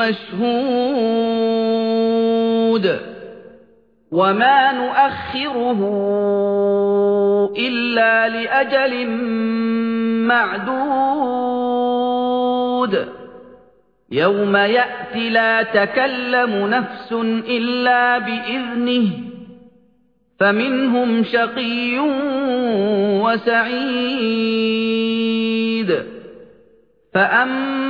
مشهود وما نؤخره إلا لأجل معدود يوم يأتي لا تكلم نفس إلا بإذنه فمنهم شقي وسعيد فأما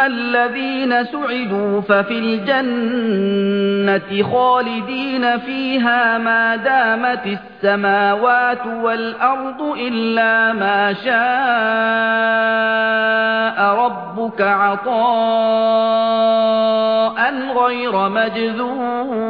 الذين سعدوا ففي الجنة خالدين فيها ما دامت السماوات والأرض إلا ما شاء ربك عطاء غير مجذور